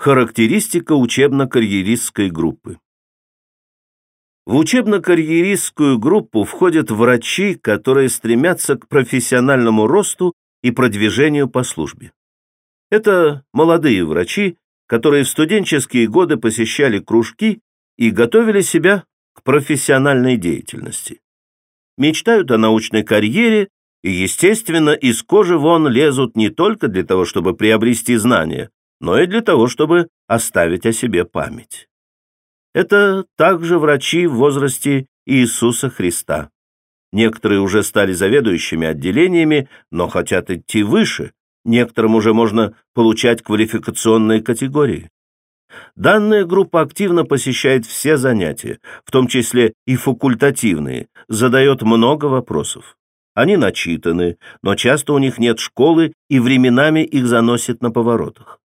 Характеристика учебно-карьеристской группы. В учебно-карьеристскую группу входят врачи, которые стремятся к профессиональному росту и продвижению по службе. Это молодые врачи, которые в студенческие годы посещали кружки и готовили себя к профессиональной деятельности. Мечтают о научной карьере и, естественно, из кожи вон лезут не только для того, чтобы приобрести знания, но и для того, чтобы оставить о себе память. Это также врачи в возрасте Иисуса Христа. Некоторые уже стали заведующими отделениями, но хотят идти выше, некоторым уже можно получать квалификационные категории. Данная группа активно посещает все занятия, в том числе и факультативные, задает много вопросов. Они начитаны, но часто у них нет школы и временами их заносит на поворотах.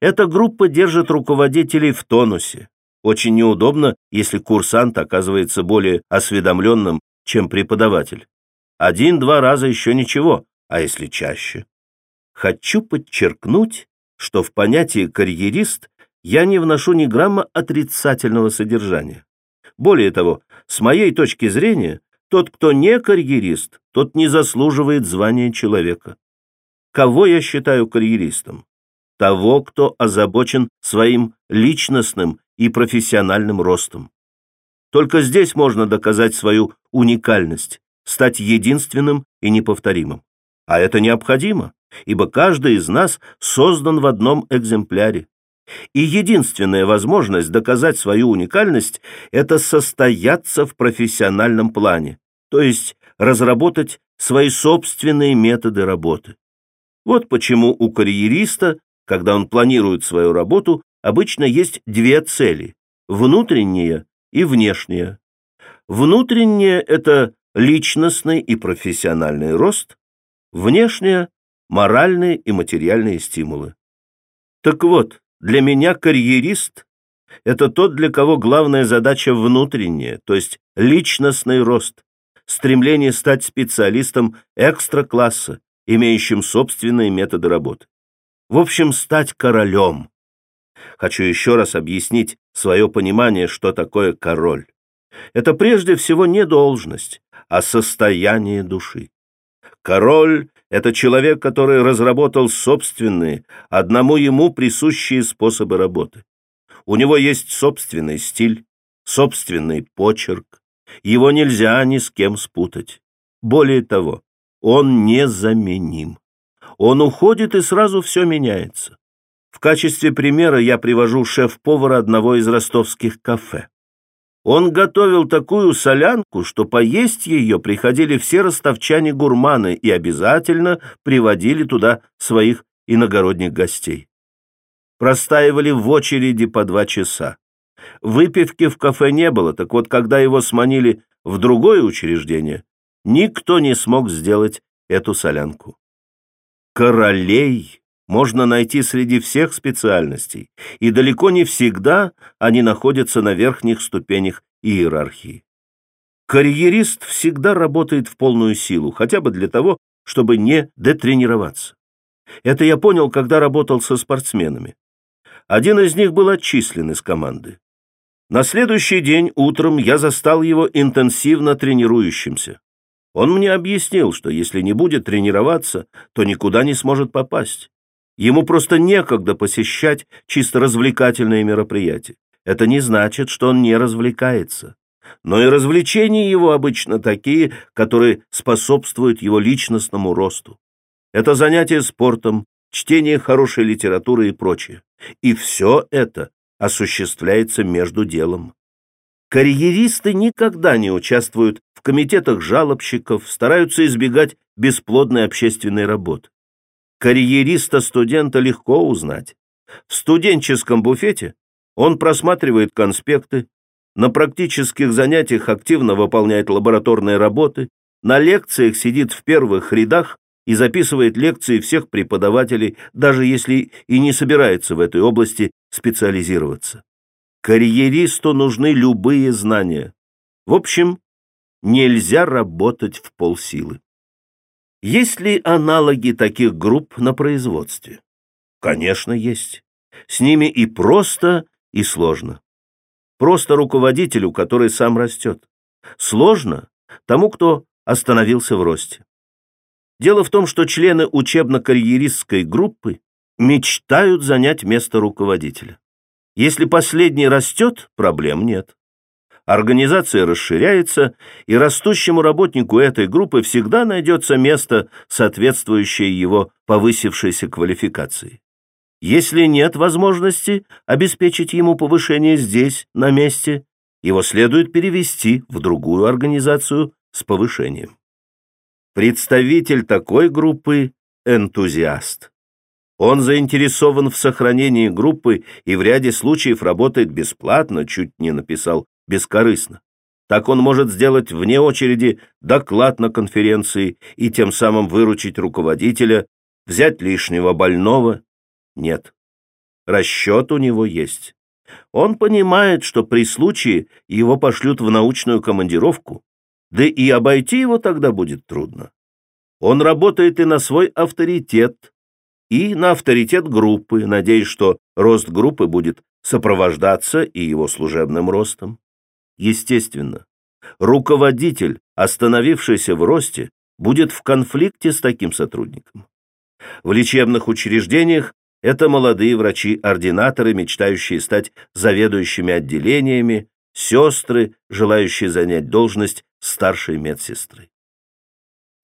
Эта группа держит руководителей в тонусе. Очень неудобно, если курсант оказывается более осведомленным, чем преподаватель. Один-два раза еще ничего, а если чаще? Хочу подчеркнуть, что в понятие «карьерист» я не вношу ни грамма отрицательного содержания. Более того, с моей точки зрения, тот, кто не карьерист, тот не заслуживает звания человека. Кого я считаю карьеристом? Того, кто озабочен своим личностным и профессиональным ростом. Только здесь можно доказать свою уникальность, стать единственным и неповторимым. А это необходимо ибо каждый из нас создан в одном экземпляре. И единственная возможность доказать свою уникальность – это состояться в профессиональном плане, то есть разработать свои собственные методы работы. Вот почему у карьериста, когда он планирует свою работу, обычно есть две цели – внутренняя и внешняя. Внутренняя – это личностный и профессиональный рост, внешняя моральные и материальные стимулы. Так вот, для меня карьерист – это тот, для кого главная задача внутренняя, то есть личностный рост, стремление стать специалистом экстра-класса, имеющим собственные методы работы. В общем, стать королем. Хочу еще раз объяснить свое понимание, что такое король. Это прежде всего не должность, а состояние души. Король это человек, который разработал собственные, одному ему присущие способы работы. У него есть собственный стиль, собственный почерк. Его нельзя ни с кем спутать. Более того, он незаменим. Он уходит, и сразу все меняется. В качестве примера я привожу шеф-повара одного из ростовских кафе. Он готовил такую солянку, что поесть ее приходили все ростовчане-гурманы и обязательно приводили туда своих иногородних гостей. Простаивали в очереди по два часа. Выпивки в кафе не было, так вот, когда его сманили в другое учреждение, никто не смог сделать эту солянку. Королей можно найти среди всех специальностей, и далеко не всегда они находятся на верхних ступенях иерархии. Карьерист всегда работает в полную силу, хотя бы для того, чтобы не детренироваться. Это я понял, когда работал со спортсменами. Один из них был отчислен из команды. На следующий день утром я застал его интенсивно тренирующимся. Он мне объяснил, что если не будет тренироваться, то никуда не сможет попасть. Ему просто некогда посещать чисто развлекательные мероприятия. Это не значит, что он не развлекается. Но и развлечения его обычно такие, которые способствуют его личностному росту. Это занятие спортом, чтение хорошей литературы и прочее. И все это осуществляется между делом. Карьеристы никогда не участвуют в комитетах жалобщиков, стараются избегать бесплодной общественной работы. Карьериста-студента легко узнать. В студенческом буфете он просматривает конспекты, на практических занятиях активно выполняет лабораторные работы, на лекциях сидит в первых рядах и записывает лекции всех преподавателей, даже если и не собирается в этой области специализироваться. Карьеристу нужны любые знания. В общем, нельзя работать в полсилы. Есть ли аналоги таких групп на производстве? Конечно, есть. С ними и просто, и сложно. Просто руководителю, который сам растет. Сложно тому, кто остановился в росте. Дело в том, что члены учебно-карьеристской группы мечтают занять место руководителя. Если последний растет, проблем нет. Организация расширяется, и растущему работнику этой группы всегда найдется место, соответствующее его повысившейся квалификации. Если нет возможности обеспечить ему повышение здесь, на месте, его следует перевести в другую организацию с повышением. Представитель такой группы – энтузиаст. Он заинтересован в сохранении группы и в ряде случаев работает бесплатно, чуть не написал бескорыстно. Так он может сделать вне очереди доклад на конференции и тем самым выручить руководителя, взять лишнего больного. Нет. Расчет у него есть. Он понимает, что при случае его пошлют в научную командировку, да и обойти его тогда будет трудно. Он работает и на свой авторитет, и на авторитет группы, надеясь, что рост группы будет сопровождаться и его служебным ростом. Естественно, руководитель, остановившийся в росте, будет в конфликте с таким сотрудником. В лечебных учреждениях это молодые врачи-ординаторы, мечтающие стать заведующими отделениями, сестры, желающие занять должность старшей медсестры.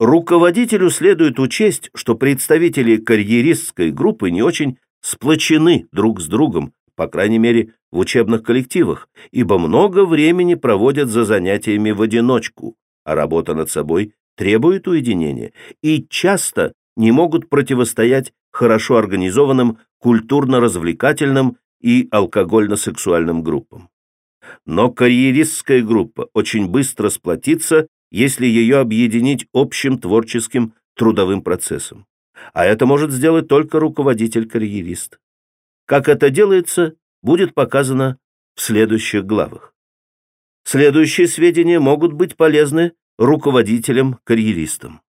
Руководителю следует учесть, что представители карьеристской группы не очень сплочены друг с другом, по крайней мере, в учебных коллективах, ибо много времени проводят за занятиями в одиночку, а работа над собой требует уединения, и часто не могут противостоять хорошо организованным культурно-развлекательным и алкогольно-сексуальным группам. Но карьеристская группа очень быстро сплотится, если ее объединить общим творческим трудовым процессом. А это может сделать только руководитель-карьерист. Как это делается, будет показано в следующих главах. Следующие сведения могут быть полезны руководителям-карьеристам.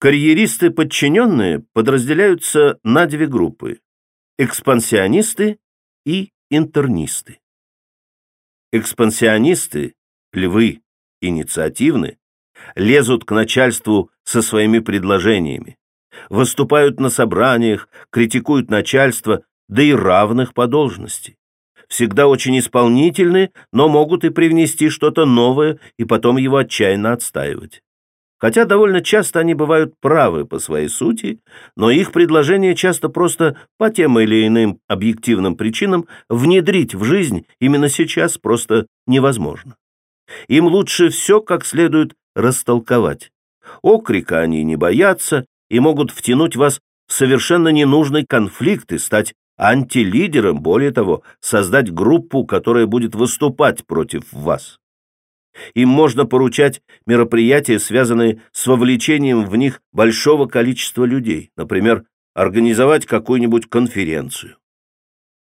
Карьеристы-подчиненные подразделяются на две группы – экспансионисты и интернисты. Экспансионисты, львы, инициативны, лезут к начальству со своими предложениями, выступают на собраниях, критикуют начальство, да и равных по должности. Всегда очень исполнительны, но могут и привнести что-то новое и потом его отчаянно отстаивать. Хотя довольно часто они бывают правы по своей сути, но их предложение часто просто по тем или иным объективным причинам внедрить в жизнь именно сейчас просто невозможно. Им лучше все как следует растолковать. Окрика они не боятся и могут втянуть вас в совершенно ненужный конфликт и стать антилидером, более того, создать группу, которая будет выступать против вас. Им можно поручать мероприятия, связанные с вовлечением в них большого количества людей, например, организовать какую-нибудь конференцию.